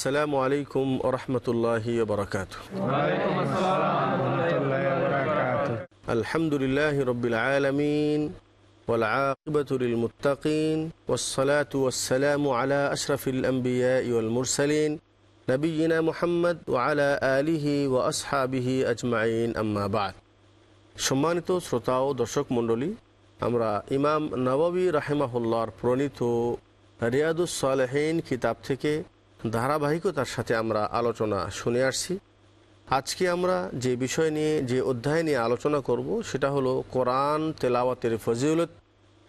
السلام عليكم ورحمة الله وبركاته وعليكم السلام ورحمة الله وبركاته الحمد لله رب العالمين والعاقبة للمتقين والصلاة والسلام على أشرف الأنبياء والمرسلين نبينا محمد وعلى آله وأصحابه أجمعين أما بعد সম্মানিত শ্রোতা ও দর্শক মণ্ডলী আমরা ইমাম নববী রাহেমাহুল্লার প্রণীত রিয়াদুস সালেহীন কিতাব থেকে ধারাবাহিকতার সাথে আমরা আলোচনা শুনে আসছি। আজকে আমরা যে বিষয় নিয়ে, যে অধ্যায় নিয়ে আলোচনা করব, সেটা হলো কোরআন তেলাওয়াতের ফজিলত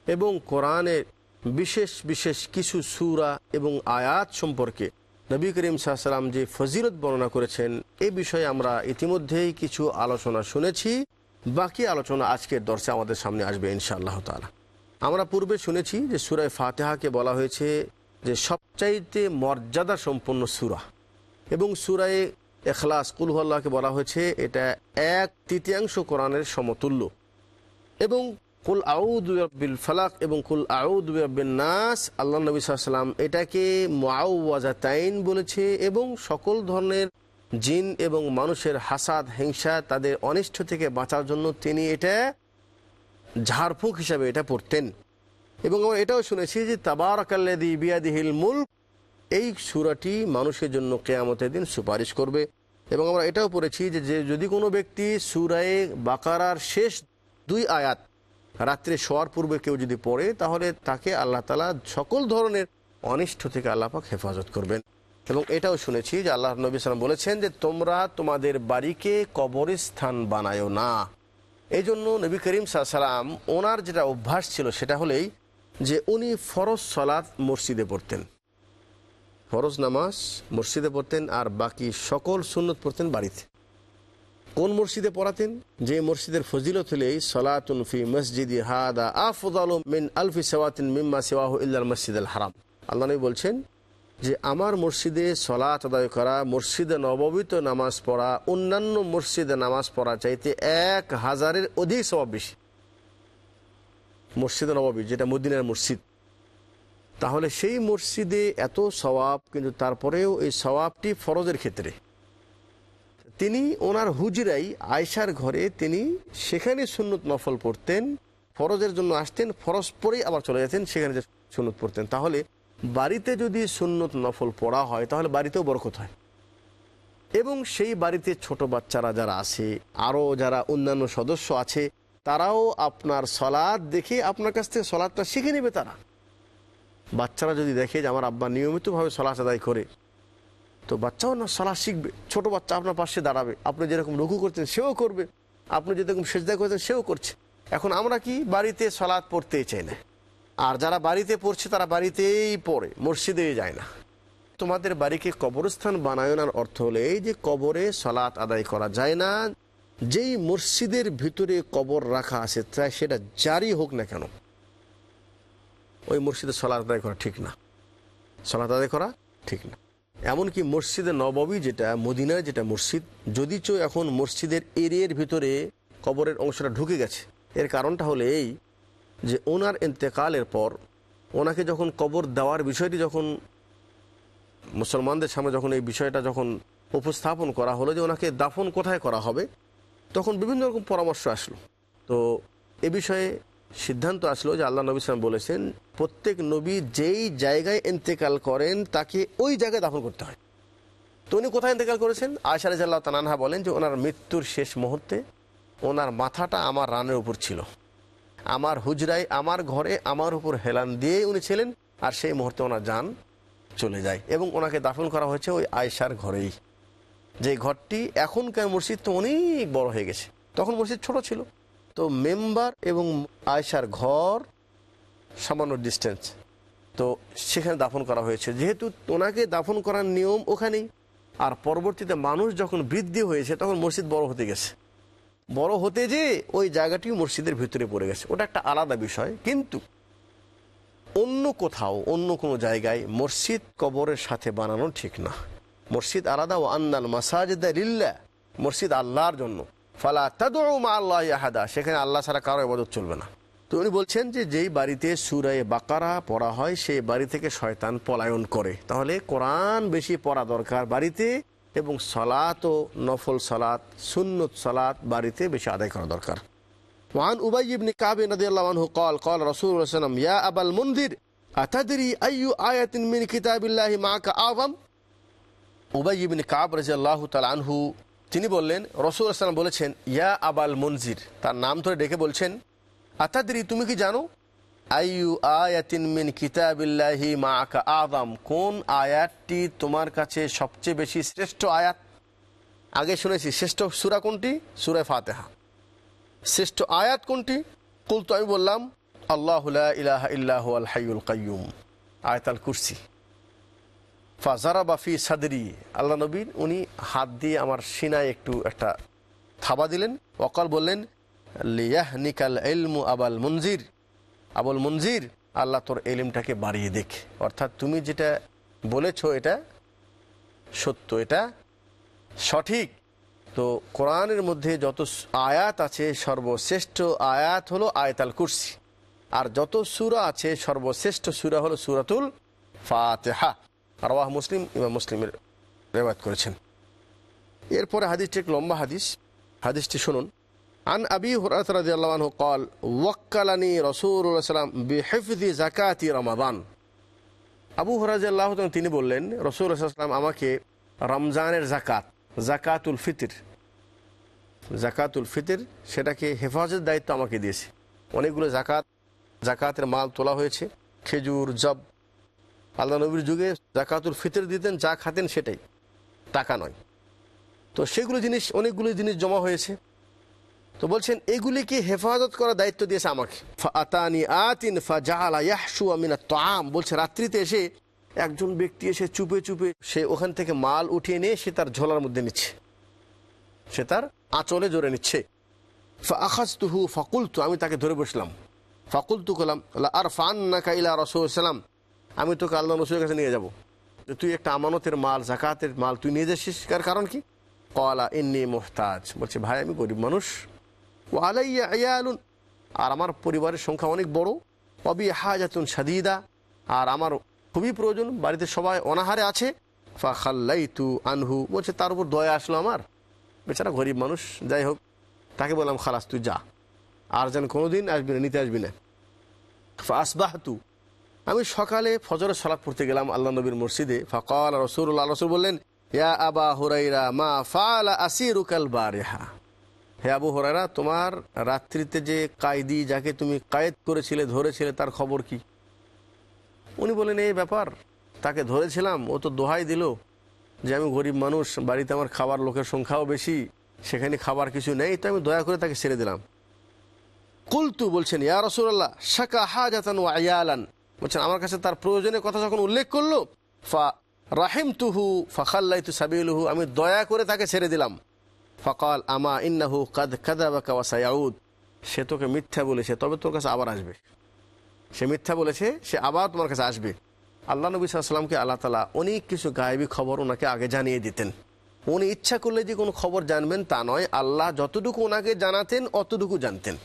এবং কোরআনের বিশেষ বিশেষ কিছু সুরা এবং আয়াত সম্পর্কে। নবী করিম সাহসালাম যে ফজিলত বর্ণনা করেছেন, এ বিষয়ে আমরা ইতিমধ্যেই কিছু আলোচনা শুনেছি। বাকি আলোচনা আজকের দর্শে আমাদের সামনে আসবে ইনশাআল্লাহ তালা আমরা পূর্বে শুনেছি যে সুরায় ফাতেহাকে বলা হয়েছে যে সবচাইতে মর্যাদা সম্পন্ন সুরা। এবং সুরায় এখলাস কুলহল্লাহকে বলা হয়েছে, এটা এক তৃতীয়াংশ কোরআনের সমতুল্য। এবং কুল আউদ্বিল ফালাক এবং কুল আউদ্বিন নাস, আল্লাহ নবী সাল্লাম এটাকে মাউওয়াজাতাইন বলেছে এবং সকল ধরনের জিন এবং মানুষের হাসাদ, হিংসা তাদের অনিষ্ট থেকে বাঁচার জন্য তিনি এটা ঝাড়ফুঁক হিসাবে এটা পড়তেন। এবং আমরা এটাও শুনেছি যে তাবারকাল্লাদি বিয়াদিহিল মুল্ক, এই সুরাটি মানুষের জন্য কেয়ামতের দিন সুপারিশ করবে। এবং আমরা এটাও পড়েছি যে যদি কোনো ব্যক্তি সুরায়ে বাকারার শেষ দুই আয়াত রাত্রে শোয়ার পূর্বে কেউ যদি পড়ে, তাহলে তাকে আল্লাহ তালা সকল ধরনের অনিষ্ট থেকে আল্লাপাক হেফাজত করবেন। এবং এটাও শুনেছি যে আল্লাহ নবী সালাম বলেছেন যে, তোমরা তোমাদের বাড়িকে কবরস্থান বানায়ো না। এই জন্য নবী করিম সাল্লাম ওনার যেটা অভ্যাস ছিল সেটা হলেই যে উনি ফরজ সলাৎ মসজিদে পড়তেন। ফরজ নামাজ মসজিদে পড়তেন আর বাকি সকল সুন্নত পড়তেন বাড়িতে। কোন মসজিদে পড়াতেন? যে মসজিদের ফজিলত হলেই সলাতুন ফি মসজিদি হাদা আফদাল মিন আলফি সেওয়াতিন মিম্মা সেওয়াহ ইল্লাল মসজিদ আল হারাম। আল্লাহ নবী বলছেন যে আমার মসজিদে সলাত আদায় করা, মসজিদে নববিত নামাজ পড়া, অন্যান্য মসজিদে নামাজ পড়া চাইতে এক হাজারের অধিক স্বভাব বেশি। মসজিদে নবাবী, যেটা মদিনার মসজিদ। তাহলে সেই মসজিদে এত সওয়াব, কিন্তু তারপরেও এই সওয়াবটি ফরজের ক্ষেত্রে। তিনি ওনার হুজরাই আয়সার ঘরে তিনি সেখানে সুন্নত নফল পড়তেন, ফরজের জন্য আসতেন, ফরজ পরেই আবার চলে যেতেন, সেখানে যে সুন্নত পড়তেন। তাহলে বাড়িতে যদি সুন্নত নফল পড়া হয়, তাহলে বাড়িতেও বরকত হয়। এবং সেই বাড়িতে ছোট বাচ্চারা যারা আছে, আরও যারা অন্যান্য সদস্য আছে তারাও আপনার সলাদ দেখে আপনার কাছ থেকে সলাদটা শিখে নেবে তারা। বাচ্চারা যদি দেখে যে আমার আব্বা নিয়মিতভাবে সলাচ আদায় করে, তো বাচ্চাও না সলাদ শিখবে। ছোট বাচ্চা আপনার পাশে দাঁড়াবে। আপনি যেরকম রঘু করছেন, সেও করবে। আপনি যেরকম সেজদা করছেন, সেও করছে। এখন আমরা কি বাড়িতে সলাদ পড়তেই চাই না? আর যারা বাড়িতে পড়ছে, তারা বাড়িতেই পড়ে, মসজিদে যায় না। তোমাদের বাড়িকে কবরস্থান বানায়নার অর্থ হলে, এই যে কবরে সলাৎ আদায় করা যায় না যেই মসজিদের ভিতরে কবর রাখা আছে, তাই সেটা জারি হোক না কেন, ওই মসজিদে সলাৎ আদায় করা ঠিক না। সলাৎ আদায় করা ঠিক না। এমনকি মসজিদে নববী যেটা মদিনার যেটা মসজিদ, যদিচ এখন মসজিদের এরিয়ার ভিতরে কবরের অংশটা ঢুকে গেছে। এর কারণটা হলো এই যে ওনার এতেকালের পর ওনাকে যখন কবর দেওয়ার বিষয়টি যখন মুসলমানদের সামনে যখন এই বিষয়টা যখন উপস্থাপন করা হলো যে ওনাকে দাফন কোথায় করা হবে তখন বিভিন্ন রকম পরামর্শ আসলো। তো এ বিষয়ে সিদ্ধান্ত আসলো যে আল্লাহ নবী সালাম বলেছেন, প্রত্যেক নবী যেই জায়গায় ইন্তেকাল করেন, তাকে ওই জায়গায় দাফন করতে হয়। তো উনি কোথায় ইন্তেকাল করেছেন? আয়সা রাজাল্লাহ তানানহা বলেন যে ওনার মৃত্যুর শেষ মুহূর্তে ওনার মাথাটা আমার রানের উপর ছিল। আমার হুজরাই আমার ঘরে, আমার উপর হেলান দিয়ে উনি ছিলেন, আর সেই মুহূর্তে ওনার যান চলে যায় এবং ওনাকে দাফন করা হয়েছে ওই আয়সার ঘরেই। যে ঘরটি এখনকার মসজিদ তো অনেক বড় হয়ে গেছে। তখন মসজিদ ছোট ছিল। তো মেম্বার এবং আয়সার ঘর, সামান্য ডিস্টেন্স তো সেখানে দাফন করা হয়েছে। যেহেতু ওনাকে দাফন করার নিয়ম ওখানেই। আর পরবর্তীতে মানুষ যখন বৃদ্ধি হয়েছে, তখন মসজিদ বড় হতে গেছে। বড় হতে যে ওই জায়গাটি মসজিদের ভিতরে পড়ে গেছে। ওটা একটা আলাদা বিষয়। কিন্তু অন্য কোথাও, অন্য কোনো জায়গায় মসজিদ কবরের সাথে বানানো ঠিক না। মসজিদ আলাদা ও আন্নাল মাসাজিদ লিল্লা মসজিদ আল্লাহর জন্য ফালা তাদু মা আল্লাহ আহাদা সেখানে আল্লাহ ছাড়া কারো ইবাদত চলবে না তো উনি বলছেন যে যেই বাড়িতে সুরায় বাকারা পড়া হয় সেই বাড়ি থেকে শয়তান পলায়ন করে তাহলে কোরআন বেশি পড়া দরকার বাড়িতে এবং সলাত ও নফল সলাত সুন্নত সলাত বাড়িতে বেশি আদায় করা দরকার وعن أبي بن كعب رضي الله عنه قال قال رسول الله صلى الله عليه وسلم يا أبا المنذر أتدري أي آية من كتاب الله معك أعظم উবাই ইবনে কাব রাজিয়াল্লাহ তাল আনহু, তিনি বললেন, রসুল আসলাম বলেছেন, ইয়া আবাল মনজির। তার নাম ধরে ডেকে বলছেন আতাদি তুমি কি জানো? আইয়ু আয়াতিন মিন কিতাবিল্লাহি মা আকা আদাম কোন আয়াতটি তোমার কাছে সবচেয়ে বেশি শ্রেষ্ঠ আয়াত? আগে শুনেছি, শ্রেষ্ঠ সুরা কোনটি? সুরা ফাতেহা। শ্রেষ্ঠ আয়াত কোনটি? কুল তো আমি বললাম, আল্লাহ ইলাহা ইল্লাহ আল হাইউল কাইয়ুম। আয়াত আল কুরসি। ফাজারা বাফি সাদরি। আল্লাহ নবীন উনি হাত দিয়ে আমার সিনায় একটু একটা থাবা দিলেন। অকাল বললেন লিয়াহ নিকাল এলমু আবাল মঞ্জির আবুল মঞ্জির আল্লাহ তোর এলিমটাকে বাড়িয়ে দেখ। অর্থাৎ তুমি যেটা বলেছ এটা সত্য, এটা সঠিক। তো কোরআনের মধ্যে যত আয়াত আছে, সর্বশ্রেষ্ঠ আয়াত হলো আয়তাল কুরসি। আর যত সুরা আছে, সর্বশ্রেষ্ঠ সুরা হলো সুরাতুল ফাতেহা। রওয়াহ মুসলিম ইমাম মুসলিমের রেবায়ত করেছেন এরপরে হাদিসটি এক লম্বা হাদিস হাদিসটি শুনুন আন আবি হুরাত রাদিয়াল্লাহু আনহু قال ওয়াক্কালানি রাসূলুল্লাহ সাল্লাম বিহিফযি যাকাতি রমাদান আবু হুরাজ তিনি বললেন রাসূলুল্লাহ সাল্লাম আমাকে রমজানের জাকাত জাকাতুল ফিতর জাকাতুল ফিতর সেটাকে হেফাজতের দায়িত্ব আমাকে দিয়েছে অনেকগুলো জাকাত জাকাতের মাল তোলা হয়েছে খেজুর জব আল্লাহ নবীর যুগে জাকাতুল ফিতর দিতেন, যা খাতেন সেটাই। টাকা নয়। তো সেগুলো জিনিস, অনেকগুলো জিনিস জমা হয়েছে। তো বলছেন, এগুলিকে হেফাজত করার দায়িত্ব দিয়েছে আমাকে। আতানি আতিন ফা জাহালা ইয়াহসু আমিনা তাম বলছে, রাত্রিতে এসে একজন ব্যক্তি এসে চুপে চুপে সে ওখান থেকে মাল উঠিয়ে নিয়ে সে তার ঝোলার মধ্যে নিচ্ছে। সে তার আঁচলে জোরে নিচ্ছে। তুহু ফাকুলতু আমি তাকে ধরে বসলাম। ফাকুলতু কলাম আর ফান না কাইলা রসুল আমি তোকে আল্লাহ রসুলের কাছে নিয়ে যাব। তুই একটা আমানতের মাল, জাকাতের মাল তুই নিয়ে যাচ্ছিস, কার কারণ কি? কলা, ইন্নি মোহতাজ। বলছে, ভাই, আমি গরিব মানুষ। ও আলাইয়া আয়ালুন। আর আমার পরিবারের সংখ্যা অনেক বড়। অবি হাজাতুন সাদিদা আর আমার খুবই প্রয়োজন, বাড়িতে সবাই অনাহারে আছে। ফা খাল্লাই তু আনহু। বলছে, তার উপর দয়া আসলো আমার। বেচারা গরিব মানুষ। যাই হোক, তাকে বললাম, খালাস, তুই যা। আর যেন কোনোদিন আসবি না, নিতে আসবি না। ফা আসবাহ তু আমি সকালে ফজরের সলাপ পড়তে গেলাম আল্লাহ নবীর মসজিদে। ফকাল রসুল্লাহ রসুল বললেন, ইয়া আবা হুরাইরা মা ফালা আসিরুকাল বারেহা। হে আবু হরাইরা, তোমার রাত্রিতে যে কায়দি যাকে তুমি কায়েদ করেছিলে, ধরেছিলে, তার খবর কি? উনি বলেন এই ব্যাপার, তাকে ধরেছিলাম, ও তো দোহাই দিল যে আমি গরিব মানুষ, বাড়িতে আমার খাবার লোকের সংখ্যাও বেশি, সেখানে খাবার কিছু নেই, তো আমি দয়া করে তাকে ছেড়ে দিলাম। কুলতু বলছেন, ইয়া রসুল্লাহ শাকা হাজাতান ও আয়ালান বলছেন, আমার কাছে তার প্রয়োজনের কথা যখন উল্লেখ করল, ফা রাহিম তুহু ফাখাল্লাই তু সাবিলহু, আমি দয়া করে তাকে ছেড়ে দিলাম। ফকাল, আমা ইন্নাহু কাদ কাদাবাকা ওয়াসায়াউদ সে তোকে মিথ্যা বলেছে, তবে তোর কাছে আবার আসবে। সে মিথ্যা বলেছে, সে আবার তোমার কাছে আসবে। আল্লাহ নবী সাল্লামকে আল্লাহ তালা অনেক কিছু গায়েবী খবর ওনাকে আগে জানিয়ে দিতেন। উনি ইচ্ছা করলে যে কোনো খবর জানবেন তা নয়, আল্লাহ যতটুকু ওনাকে জানাতেন, অতটুকু জানতেন।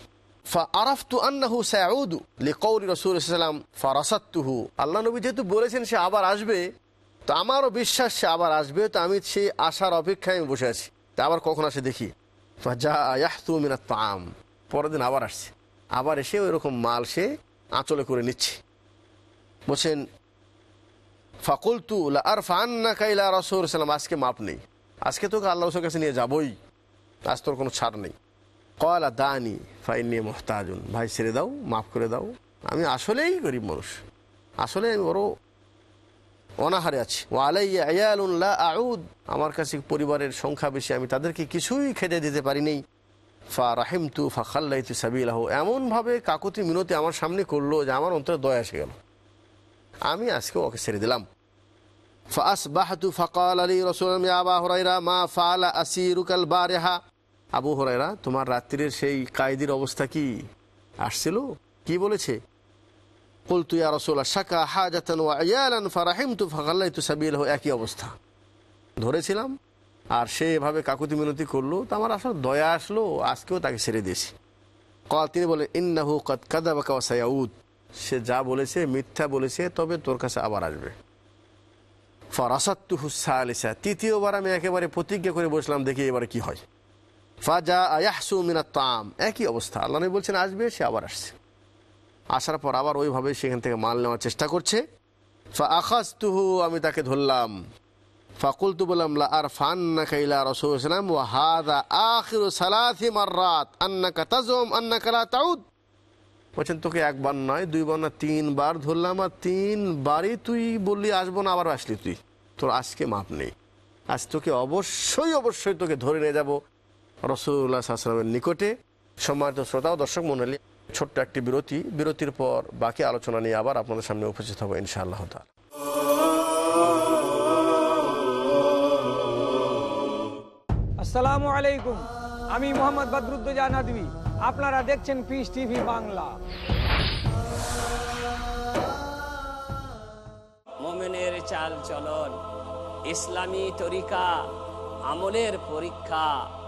ফা আরাফতু আন্নাহু সাউদু লিকৌরি রসুল সাল্লাম ফারাসাত্তুহু আল্লাহ নবী যেহেতু বলেছেন সে আবার আসবে, তো আমারও বিশ্বাস সে আবার আসবে, তো আমি সেই আসার অপেক্ষায় আমি বসে আছি। তা আবার কখন আসে দেখি। যা ইয়াহতু মিনাত তাম পরের দিন আবার আসছে। আবার এসে ওই রকম মাল সে আঁচলে করে নিচ্ছে। বলছেন, ফাকুলতু আর ফান্না কাইলা রসুল সাল্লাম আজকে মাপ নেই। আজকে তোকে আল্লাহ রসুলের কাছে নিয়ে যাবই। আজ তোর কোনো ছাড় নেই। কলা দানি ফাইন নিয়ে মোহতাজুন ভাই ছেড়ে দাও মাফ করে দাও আমি আসলেই গরিব মানুষ আসলে আমি বড় অনাহারে আছি ও আলাইয়া আয়ালুল্লাহ আউদ আমার কাছে পরিবারের সংখ্যা বেশি আমি তাদেরকে কিছুই খেতে দিতে পারি নেই ফা রাহিম তু ফা খাল্লাইতু সাবিলাহ এমনভাবে কাকুতি মিনতি আমার সামনে করলো যে আমার অন্তরে দয়া এসে গেল আমি আজকে ওকে ছেড়ে দিলাম فأصبحت فقال لي رسول الله يا أبا هريرة ما فعل أسيرك البارحة আবু হরাইরা তোমার রাত্রির সেই কায়েদির অবস্থা কি? আসছিল? কি বলেছে? কলতু ইয়া রসোল্লা শাকা হাজাতান ফারাহিম তু ফাকাল্লাই তু সাবিল একই অবস্থা। ধরেছিলাম, আর সে এভাবে কাকুতি মিনতি করল, তো আমার আসলে দয়া আসলো, আজকেও তাকে ছেড়ে দিয়েছি। কল, তিনি বলেন ইন্নাহু কদ কাদাবা কাউসায়াউদ সে যা বলেছে, মিথ্যা বলেছে, তবে তোর কাছে আবার আসবে। ফরাসাত্তু হুসা আলিসা তৃতীয়বার আমি একেবারে প্রতিজ্ঞা করে বসলাম, দেখি এবারে কি হয়। ফাজা আয়াহসু মিনা তাম একই অবস্থা। আল্লাহ নবী বলছেন, আসবে, সে আবার আসছে। আসার পর আবার ওইভাবে সেখান থেকে মাল নেওয়ার চেষ্টা করছে। ফা আখাস্তুহু আমি তাকে ধরলাম। ফাকুলতু বললাম, লা আর ফান্না কাইলা রসুল ইসলাম ও হাদা আখির সালাথি মাররাত। আন্নাকা তাজম আন্নাকা লা তাউদ। বলছেন, তোকে একবার নয়, দুইবার না, তিনবার ধরলাম, আর তিনবারই তুই বললি, আসব না, আবার আসলি তুই। তোর আজকে মাপ নেই। আজ তোকে অবশ্যই অবশ্যই তোকে ধরে নিয়ে যাব। রসুল্লাহ আসলামের নিকটে সম্মানিত শ্রোতা ও দর্শক মন্ডলী ছোট্ট একটি বিরতি। বিরতির পর বাকি আলোচনা নিয়ে আবার আপনাদের সামনে উপস্থিত হব ইনশাআল্লাহ তাআলা। আসসালামু আলাইকুম। আমি মোহাম্মদ বদরুদ্দোজা নদী আপনারা দেখছেন পিস টিভি বাংলা। মোমেনের চাল চলন ইসলামী তরিকা আমলের পরীক্ষা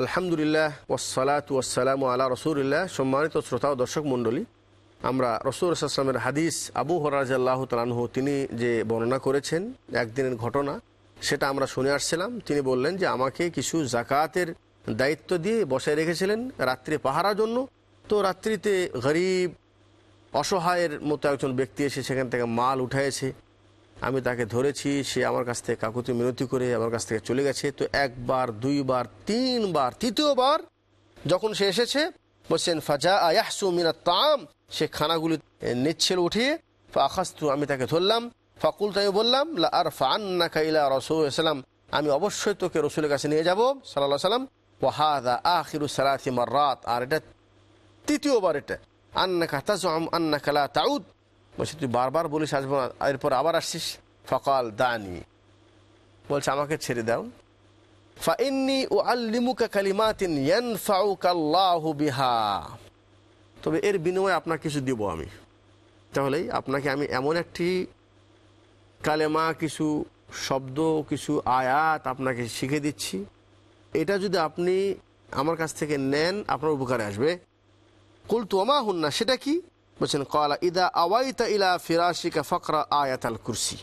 আলহামদুলিল্লাহ ওসালাত ওয়াসালাম আলা রসুলিল্লাহ। সম্মানিত শ্রোতা ও দর্শক মণ্ডলী, আমরা রসুল আসলামের হাদিস আবু হরাজ আল্লাহ তালানহু তিনি যে বর্ণনা করেছেন, একদিনের ঘটনা, সেটা আমরা শুনে আসছিলাম। তিনি বললেন যে, আমাকে কিছু জাকাতের দায়িত্ব দিয়ে বসায় রেখেছিলেন রাত্রে পাহারার জন্য। তো রাত্রিতে গরিব, অসহায়ের মতো একজন ব্যক্তি এসে সেখান থেকে মাল উঠাইছে। আমি তাকে ধরেছি, সে আমার কাছ থেকে কাকুতি মিনতি করে আমার কাছ থেকে চলে গেছে। তো একবার, দুইবার, তিনবার, তৃতীয়বার যখন সে এসেছে, বলছেন ফাজা আয়াহসু মিনা তাম সে খানাগুলি নিচ্ছিল উঠিয়ে আখাস্তু আমি তাকে ধরলাম। ফাকুল তাই বললাম আর ফান্না কাইলা রসুলাম আমি অবশ্যই তোকে রসুলের কাছে নিয়ে যাব সাল্লাহ সাল্লাম ওয়াহাদা আখিরু সালাথি মাররাত আর এটা তৃতীয়বার এটা। আন্না কাতাজ আন্না কালা তাউদ বলছে, তুই বারবার বলিস আসব না এরপর আবার আসছিস, ফকাল দানি। বলছে, আমাকে ছেড়ে দাও। ও বিহা। তবে এর বিনিময়ে আপনাকে কিছু দিব আমি। তাহলেই আপনাকে আমি এমন একটি কালেমা, কিছু শব্দ, কিছু আয়াত আপনাকে শিখে দিচ্ছি। এটা যদি আপনি আমার কাছ থেকে নেন, আপনার উপকারে আসবে। কুল তোমা হুন না সেটা কি? বলছেন, কলা, ইদা আওয়াইতা ইলা ফিরাশিকা ফকরা আয়াতাল কুরসি।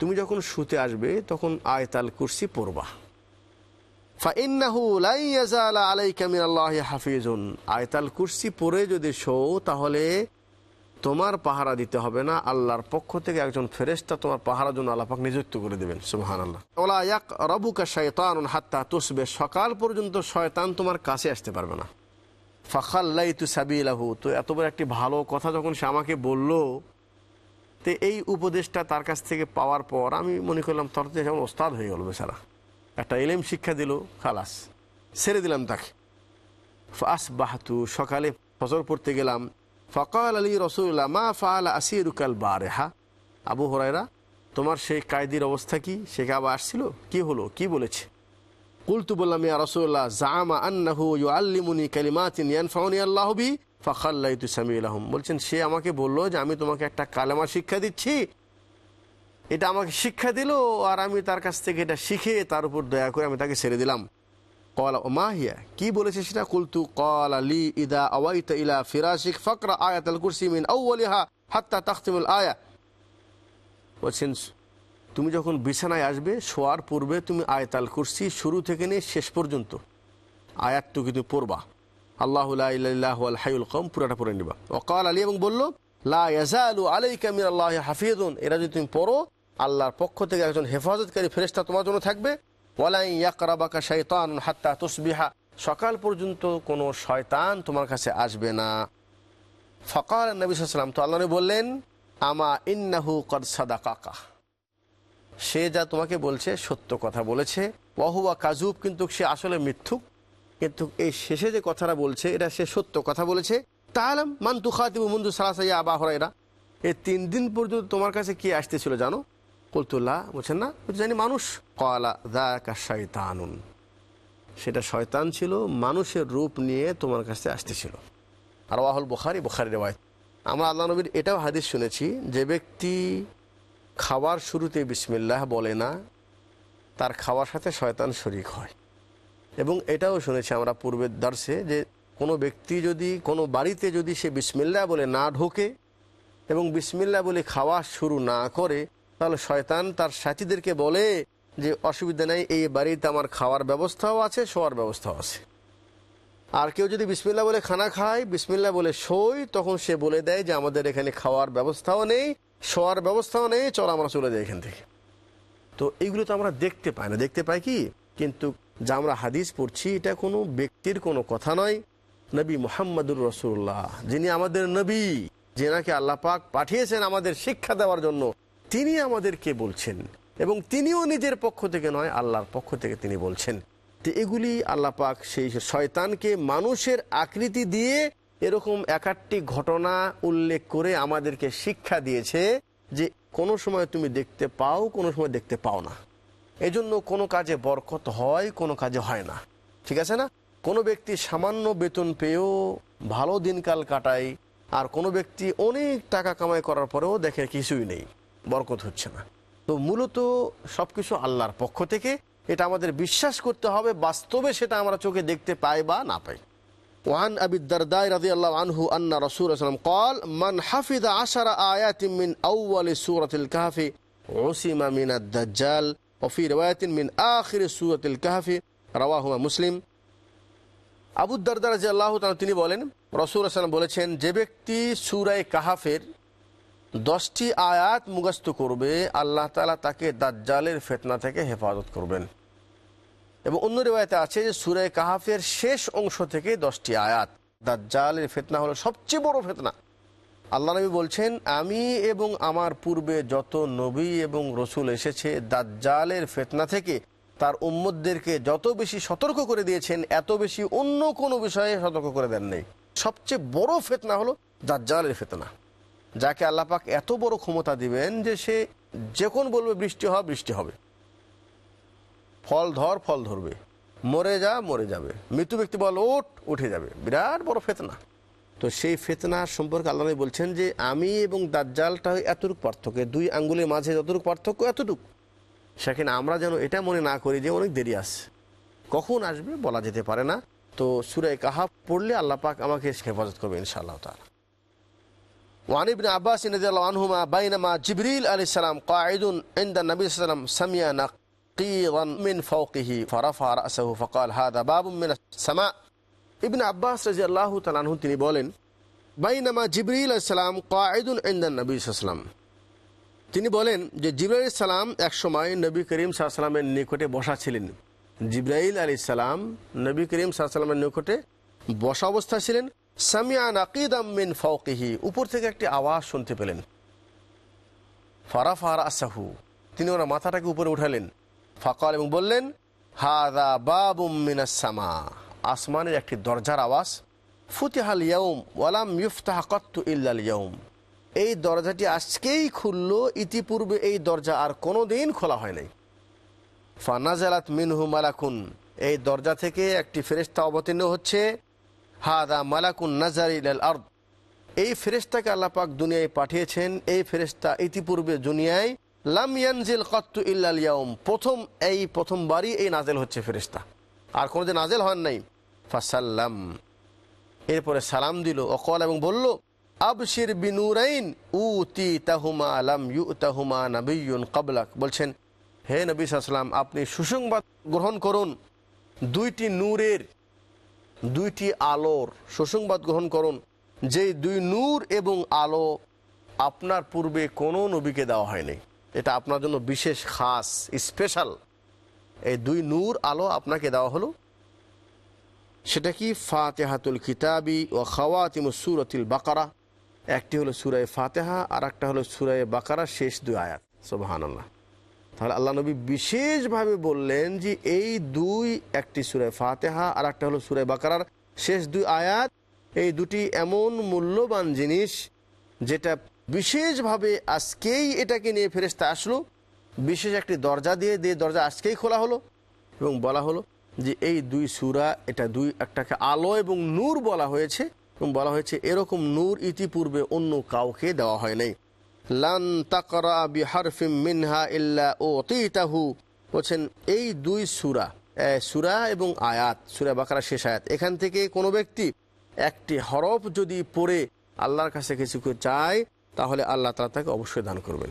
তুমি যখন শুতে আসবে, তখন আয়তাল কুরসি পড়বা। যদি শো তাহলে তোমার পাহারা দিতে হবে না। আল্লাহর পক্ষ থেকে একজন ফেরেস্তা তোমার পাহারার জন্য নিযুক্ত করে দেবেন। আল্লাহ ওলা ইয়াক সকাল পর্যন্ত শয়তান তোমার কাছে আসতে পারবে না। ফাখাল্লাই তু সাবিলাহু। তো এত বড় একটি ভালো কথা যখন সে আমাকে বলল, তো এই উপদেশটা তার কাছ থেকে পাওয়ার পর আমি মনে করলাম, তোর যেমন ওস্তাদ হয়ে গেল বেচারা। একটা এলেম শিক্ষা দিল, খালাস। ছেড়ে দিলাম তাকে। ফাস বাহাতু সকালে ফসল পড়তে গেলাম। ফকাল আলী রসুল্লাহ মা ফাল আসিরুকাল বারেহা? আবু হরাইরা তোমার সেই কায়দির অবস্থা কি? সে আবার আসছিল? কি হলো? কি বলেছে? কুলতু বললাম ইয়া রসুল্লাহ জামা আন্নাহু আল্লিমুনি কালিমাতিন ইয়ানফাউনি আল্লাহ বি ফাখাল্লাইতু সামিউলাহম বলছেন, সে আমাকে বলল যে আমি তোমাকে একটা কালেমা শিক্ষা দিচ্ছি। এটা আমাকে শিক্ষা দিল আর আমি তার কাছ থেকে এটা শিখে তার উপর দয়া করে আমি তাকে ছেড়ে দিলাম। কলা ও মাহিয়া কি বলেছে সেটা? কুলতু কল আলী ইদা আওয়াইতা ইলা ফিরাশিক, ফকরা আয়াত আল কুরসি মিন আউ্লিহা হাত্তা তাখতিমুল আয়া। বলছেন তুমি যখন বিছানায় আসবে, শোয়ার পূর্বে তুমি আয়তাল কুরসি শুরু থেকে নিয়ে শেষ পর্যন্ত। আয়াতটুকু তুমি পড়বা। আল্লাহ আল হাইউল কম পুরাটা পড়ে নিবা। ওকাল আলী এবং বলল আল্লাহ হাফিজুন এরা যদি তুমি পড়ো, আল্লাহর পক্ষ থেকে একজন হেফাজতকারী ফেরেশতা তোমার জন্য থাকবে। হাত্তা সকাল পর্যন্ত কোনো শয়তান তোমার কাছে আসবে না। ফকাল নবী সাল্লাম তো আল্লাহ বললেন, আমা ইন্নাহু কদ সাদা কাকা সে যা তোমাকে বলছে সত্য কথা বলেছে। ওয়াহুয়া কাজুব কিন্তু সে আসলে মিথ্যুক। কিন্তু এই শেষে যে কথাটা বলছে, এটা সে সত্য কথা বলেছে। তাহলাম মান তু খাতিব মুন্দু সালাসাইয়া আবা হরাইরা এই তিন দিন পর্যন্ত তোমার কাছে কি আসতেছিল জানো? কলতুল্লাহ বলছেন না জানি মানুষ। কলা দা শয়তানুন। সেটা শয়তান ছিল, মানুষের রূপ নিয়ে তোমার কাছে আসতেছিল। আর ওয়াহুল বুখারি বুখারি রেওয়ায়ত। আমরা আল্লাহ নবীর এটাও হাদিস শুনেছি, যে ব্যক্তি খাবার শুরুতে বিসমিল্লাহ বলে না, তার খাওয়ার সাথে শয়তান শরিক হয়। এবং এটাও শুনেছি আমরা পূর্বের দর্শে যে কোনো ব্যক্তি যদি, কোনো বাড়িতে যদি সে বিসমিল্লা বলে না ঢোকে এবং বিসমিল্লা বলে খাওয়া শুরু না করে, তাহলে শয়তান তার সাথীদেরকে বলে যে, অসুবিধা নেই, এই বাড়িতে আমার খাওয়ার ব্যবস্থাও আছে, শোয়ার ব্যবস্থাও আছে। আর কেউ যদি বিসমিল্লা বলে খানা খায় বিসমিল্লা বলে শোয়, তখন সে বলে দেয় যে, আমাদের এখানে খাওয়ার ব্যবস্থাও নেই শোয়ার ব্যবস্থাও নেই, চল আমরা চলে যাই এখান থেকে। তো এইগুলো তো আমরা দেখতে পাই না। দেখতে পাই কি? কিন্তু যা আমরা হাদিস পড়ছি, এটা কোনো ব্যক্তির কোনো কথা নয়। নবী মোহাম্মদুর রসুল্লাহ যিনি আমাদের নবী, যেনাকে আল্লাহ পাক পাঠিয়েছেন আমাদের শিক্ষা দেওয়ার জন্য, তিনি আমাদেরকে বলছেন। এবং তিনিও নিজের পক্ষ থেকে নয়, আল্লাহর পক্ষ থেকে তিনি বলছেন। তো এগুলি আল্লাহ পাক সেই শয়তানকে মানুষের আকৃতি দিয়ে এরকম একাটটি ঘটনা উল্লেখ করে আমাদেরকে শিক্ষা দিয়েছে যে কোনো সময় তুমি দেখতে পাও, কোনো সময় দেখতে পাও না। এজন্য কোনো কাজে বরকত হয়, কোনো কাজে হয় না। ঠিক আছে না? কোনো ব্যক্তি সামান্য বেতন পেয়েও ভালো দিনকাল কাটায়, আর কোনো ব্যক্তি অনেক টাকা কামাই করার পরেও দেখে কিছুই নেই, বরকত হচ্ছে না। তো মূলত সব কিছু আল্লাহর পক্ষ থেকে, এটা আমাদের বিশ্বাস করতে হবে, বাস্তবে সেটা আমরা চোখে দেখতে পাই বা না পাই। ওয়ান আবিদ্দারদাই রাজি আল্লাহ আনহু আন্না রসুল আসলাম কল মান হাফিদা আশারা আয়াতিম মিন আউ্বালি সুরাতিল কাহাফি ওসিমা মিন আদ্দাজ্জাল ওফি রেওয়ায়তিন মিন আখির সুরাতিল কাহাফি রাওয়াহুমা মুসলিম আবুদ্দারদা রাজি আল্লাহ তিনি বলেন, রসুল আসলাম বলেছেন, যে ব্যক্তি সুরায় কাহাফের দশটি আয়াত মুখস্থ করবে, আল্লাহ তালা তাকে দাজ্জালের ফেতনা থেকে হেফাজত করবেন। এবং অন্য রেওয়ায়তে আছে যে সুরায় কাহাফের শেষ অংশ থেকে দশটি আয়াত। দাজ্জালের ফেতনা হলো সবচেয়ে বড় ফেতনা। আল্লাহ নবী বলছেন, আমি এবং আমার পূর্বে যত নবী এবং রসুল এসেছে, দাজ্জালের ফেতনা থেকে তার উম্মদদেরকে যত বেশি সতর্ক করে দিয়েছেন, এত বেশি অন্য কোনো বিষয়ে সতর্ক করে দেন নেই। সবচেয়ে বড় ফেতনা হলো দাজ্জালের ফেতনা, যাকে আল্লাপাক এত বড় ক্ষমতা দিবেন যে সে যখন বলবে বৃষ্টি হবে বৃষ্টি হবে। ফল ধর ফল ধরবে মরে যা মরে যাবে মৃত্যু ব্যক্তি বল ওঠ উঠে যাবে বিরাট বড় ফেতনা তো সেই ফেতনা সম্পর্কে আল্লাহ নবী বলছেন যে আমি এবং দাজ্জালটা এতটুকু পার্থক্য দুই আঙ্গুলের মাঝে যতটুকু পার্থক্য এতটুকু সেখানে আমরা যেন এটা মনে না করি যে অনেক দেরি আসছে কখন আসবে বলা যেতে পারে না তো সুরায় কাহাব পড়লে আল্লাহ পাক আমাকে হেফাজত করবে ইনশাআল্লাহ তালা وعن ابن عباس رضي الله عنهما بينما جبريل عليه السلام قاعد عند النبي صلى الله عليه وسلم سمع نقيضا من فوقه فرفع رأسه فقال هذا باب من السماء ابن عباس رضي الله تعالى عنه তিনি বলেন বাইনামা জিবরিল সালাম কায়দুন ইন্দান নবী সাল্লাম তিনি বলেন যে জিব্রাইল সালাম এক সময় নবী করিম সাল্লামের নিকটে বসা ছিলেন জিব্রাইল আলী সালাম নবী করিম সাল্লামের নিকটে বসা অবস্থা ছিলেন সামিয়া নাকিদাম মিন ফৌকিহি উপর থেকে একটি আওয়াজ শুনতে পেলেন ফারাফার আসাহু তিনি ওনার মাথাটাকে উপরে উঠালেন ফাকাল এবং বললেন, হাদা বাবুম মিনাসামা আসমানের একটি দরজার আওয়াজ, ফুতিহাল ইয়ৌম ওয়ালাম ইউফতাহ কত্তু ইল্লাল ইয়ৌম এই দরজাটি আজকেই খুললো, ইতিপূর্বে এই দরজা আর কোনো দিন খোলা হয় নাই। ফানাজালাত মিনহু মালাকুন। এই দরজা থেকে একটি ফেরেস্তা অবতীর্ণ হচ্ছে, হাদা মালাকুন নাজার ইলাল আর্দ। এই ফেরেস্তাকে আল্লাপাক দুনিয়ায় পাঠিয়েছেন, এই ফেরেস্তা ইতিপূর্বে দুনিয়ায় লাম ইয়ানজিল কত্তু ইয়াউম। প্রথম এই, প্রথমবারই এই নাজেল হচ্ছে ফেরেস্তা আর কোনো নাজেল হন নাই। ফাসাল্লাম। এরপরে সালাম দিল অকল এবং বলল, আবশির বিনুরাইন উ তি তাহুমা আলাম ইউ তাহুমা নবীন কাবলাক বলছেন, হে নবী সাল্লাম আপনি সুসংবাদ গ্রহণ করুন। দুইটি নূরের, দুইটি আলোর সুসংবাদ গ্রহণ করুন। যে দুই নূর এবং আলো আপনার পূর্বে কোনো নবীকে দেওয়া হয়নি। এটা আপনার জন্য বিশেষ খাস স্পেশাল এই দুই নূর আলো আপনাকে দেওয়া হলো। সেটা কি? ফাতেহাতুল কিতাবি ও খাওয়াতিমুস সুরতিল বাকারা। একটি হলো সুরায় ফাতেহা আর একটা হলো সুরায় বাকারা, শেষ দুই আয়াত। সোবাহান আল্লাহ তাহলে আল্লাহ নবী বিশেষভাবে বললেন যে এই দুই, একটি সুরায় ফাতেহা আর একটা হলো সুরায় বাকারার শেষ দুই আয়াত। এই দুটি এমন মূল্যবান জিনিস যেটা বিশেষভাবে আজকেই এটাকে নিয়ে ফেরেস্তা আসলো। বিশেষ একটি দরজা দিয়ে দিয়ে দরজা আজকেই খোলা হলো এবং বলা হলো যে এই দুই সুরা, এটা দুই একটাকে আলো এবং নূর বলা হয়েছে এবং বলা হয়েছে, এরকম নূর ইতিপূর্বে অন্য কাউকে দেওয়া হয় নাই। লান তাকরা বিহারফিম মিনহা ইল্লা ও তিতাহু বলছেন, এই দুই সুরা সুরা এবং আয়াত, সুরা বাকারা শেষ আয়াত, এখান থেকে কোনো ব্যক্তি একটি হরফ যদি পড়ে, আল্লাহর কাছে কিছু চায় তাহলে আল্লাহ তালা তাকে অবশ্যই দান করবেন।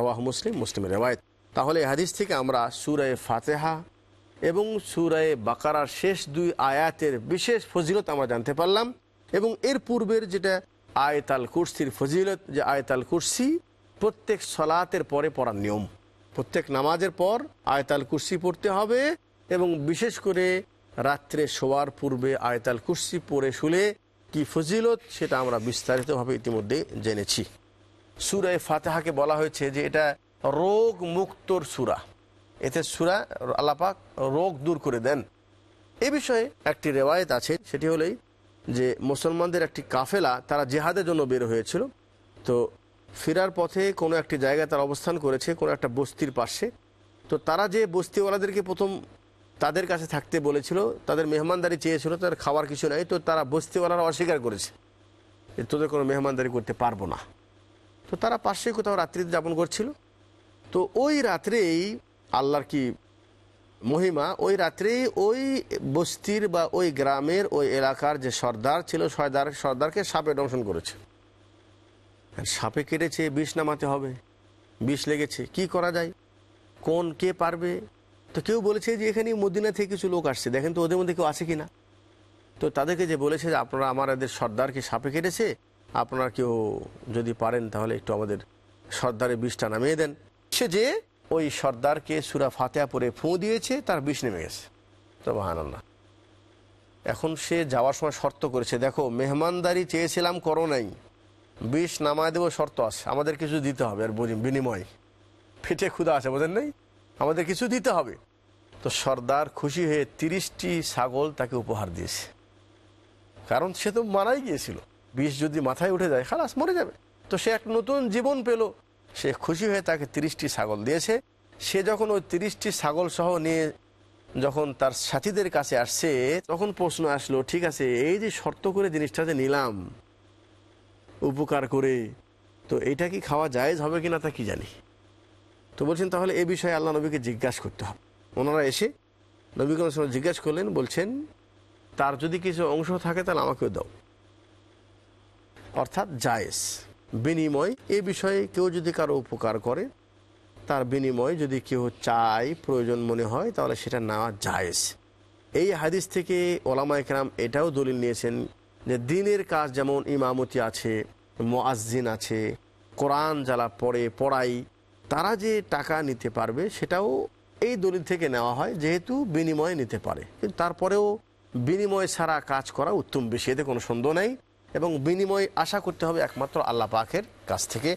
রওয়াহ মুসলিম, মুসলিমের রেওয়ায়ত। তাহলে হাদিস থেকে আমরা সুরায় ফাতেহা এবং সুরায় বাকারার শেষ দুই আয়াতের বিশেষ ফজিলত আমরা জানতে পারলাম এবং এর পূর্বের যেটা আয়তাল কুরসির ফজিলত, যে আয়তাল কুরসি প্রত্যেক সলাতের পরে পড়ার নিয়ম। প্রত্যেক নামাজের পর আয়তাল কুরসি পড়তে হবে এবং বিশেষ করে রাত্রে শোয়ার পূর্বে আয়তাল কুরসি পড়ে শুলে কি ফজিলত সেটা আমরা বিস্তারিতভাবে ইতিমধ্যে জেনেছি। সুরায় ফাতেহাকে বলা হয়েছে যে এটা রোগ মুক্তর সুরা। এতে সুরা আল্লাপাক রোগ দূর করে দেন। এ বিষয়ে একটি রেওয়ায়ত আছে, সেটি হলেই যে মুসলমানদের একটি কাফেলা, তারা জেহাদের জন্য বের হয়েছিল। তো ফেরার পথে কোনো একটি জায়গায় তারা অবস্থান করেছে, কোনো একটা বস্তির পাশে। তো তারা যে বস্তিওয়ালাদেরকে প্রথম তাদের কাছে থাকতে বলেছিল, তাদের মেহমানদারি চেয়েছিল, তাদের খাওয়ার কিছু নাই, তো তারা বস্তিওয়ালারা অস্বীকার করেছে। তোদের কোনো মেহমানদারি করতে পারব না। তো তারা পাশে কোথাও রাত্রি যাপন করছিল। তো ওই রাত্রেই আল্লাহর কি মহিমা, ওই রাত্রেই ওই বস্তির বা ওই গ্রামের ওই এলাকার যে সর্দার ছিল, সর্দার, সর্দারকে সাপে দংশন করেছে। সাপে কেটেছে, বিষ নামাতে হবে, বিষ লেগেছে, কি করা যায়? কোন কে পারবে? তো কেউ বলেছে যে এখানে মদিনা থেকে কিছু লোক আসছে। দেখেন তো ওদের মধ্যে কেউ আছে কি না তো তাদেরকে যে বলেছে যে আপনারা আমার এদের সর্দারকে সাপে কেটেছে, আপনারা কেউ যদি পারেন তাহলে একটু আমাদের সর্দারের বিষটা নামিয়ে দেন। সে যে ওই সর্দারকে সুরা ফাতেহা পরে ফুঁ দিয়েছে, তার বিষ নেমে গেছে। তো আল্লাহ এখন সে যাওয়ার সময় শর্ত করেছে, দেখো, মেহমানদারি চেয়েছিলাম, করো নাই। বিষ নামায় দেবো, শর্ত আছে। আমাদের কিছু দিতে হবে আর বিনিময়। ফেটে ক্ষুদা আছে, বোঝেন নাই? আমাদের কিছু দিতে হবে। তো সর্দার খুশি হয়ে তিরিশটি ছাগল তাকে উপহার দিয়েছে। কারণ সে তো মারাই গিয়েছিল। বিষ যদি মাথায় উঠে যায়, খালাস মরে যাবে। তো সে এক নতুন জীবন পেল। সে খুশি হয়ে তাকে তিরিশটি ছাগল দিয়েছে। সে যখন ওই তিরিশটি ছাগল সহ নিয়ে যখন তার সাথীদের কাছে আসছে, তখন প্রশ্ন আসলো, ঠিক আছে, এই যে শর্ত করে জিনিসটা যে নিলাম, উপকার করে, তো এটা কি খাওয়া জায়েজ হবে কিনা তা কি জানি? তো বলছেন, তাহলে এ বিষয়ে আল্লাহ নবীকে জিজ্ঞাসা করতে হবে। ওনারা এসে নবী কোন জিজ্ঞাসা করলেন, বলছেন, তার যদি কিছু অংশ থাকে, তাহলে আমাকেও দাও। অর্থাৎ জায়েজ। বিনিময়, এ বিষয়ে কেউ যদি কারও উপকার করে, তার বিনিময় যদি কেউ চায়, প্রয়োজন মনে হয়, তাহলে সেটা নেওয়া জায়েজ। এই হাদিস থেকে ওলামা একরাম এটাও দলিল নিয়েছেন যে, দিনের কাজ যেমন ইমামতি আছে, মোয়াজ্জিন আছে, কোরআন যারা পড়ে, পড়াই তারা যে টাকা নিতে পারবে সেটাও এই দলিল থেকে নেওয়া হয়, যেহেতু বিনিময়ে নিতে পারে। কিন্তু তারপরেও বিনিময় ছাড়া কাজ করা উত্তম বেশি, এতে কোনো সন্দেহ নেই। এবং বিনিময় আশা করতে হবে একমাত্র আল্লাহ পাকের কাছ থেকে।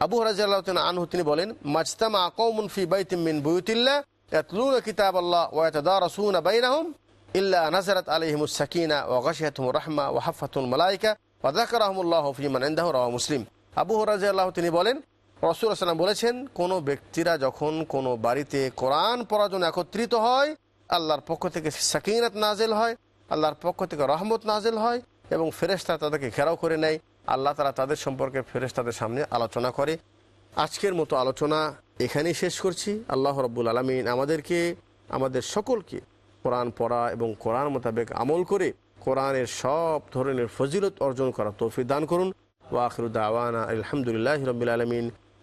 আবু হরাজাল্লাহ আনহু, তিনি বলেন, মাজতামা কৌমুন ফি কিতাব আল্লাহ রাহমা মুসলিম। আবু তিনি বলেন রসুল আসলাম বলেছেন, কোনো ব্যক্তিরা যখন কোনো বাড়িতে কোরআন পড়ার জন্য একত্রিত হয়, আল্লাহর পক্ষ থেকে সাকিনাত নাজেল হয়, আল্লাহর পক্ষ থেকে রহমত নাজেল হয় এবং ফেরেশতা তাদেরকে ঘেরাও করে নেয়, আল্লাহ তারা তাদের সম্পর্কে ফেরেশতাদের সামনে আলোচনা করে। আজকের মতো আলোচনা এখানেই শেষ করছি। আল্লাহ রব্বুল আলমিন আমাদেরকে, আমাদের সকলকে কোরআন পড়া এবং কোরআন মোতাবেক আমল করে কোরআনের সব ধরনের ফজিলত অর্জন করা তৌফিক দান করুন। ওয়াখিরুদ্দা আওয়ানা আলহামদুলিল্লাহ রবিল আলমিন।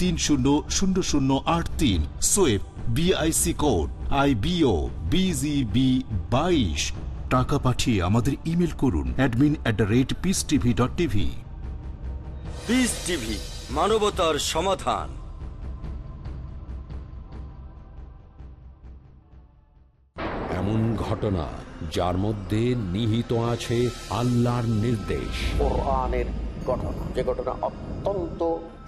তিন শূন্য শূন্য শূন্য আট তিন। সোয়েব BIC code I BO BGB বাইশ। টাকা পাঠিয়ে আমাদের ইমেল করুন admin at the rate peace TV dot TV peace TV মানবতার সমাধান। এমন ঘটনা যার মধ্যে নিহিত আছে আল্লাহর নির্দেশ। কোরআনের ঘটনা যে ঘটনা অত্যন্ত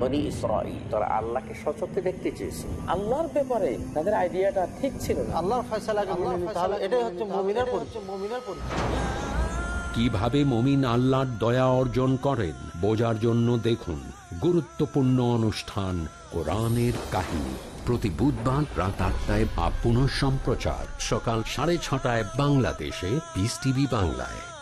বনি ইসরাইল তারা আল্লাহকে সচক্ষে দেখতে চেয়েছে আল্লাহর ব্যাপারে তাদের আইডিয়াটা ঠিক ছিল না। আল্লাহর হবে। এটাই হচ্ছে মুমিনের পরিচয়। মুমিনের পরিচয়। কীভাবে মমিন আল্লাহর দয়া অর্জন করেন বোঝার জন্য দেখুন গুরুত্বপূর্ণ অনুষ্ঠান কোরআনের কাহিনী। প্রতি বুধবার রাত আটটায় বা পুনঃ সম্প্রচার সকাল সাড়ে ছটায় বাংলাদেশে পিস টিভি বাংলায়।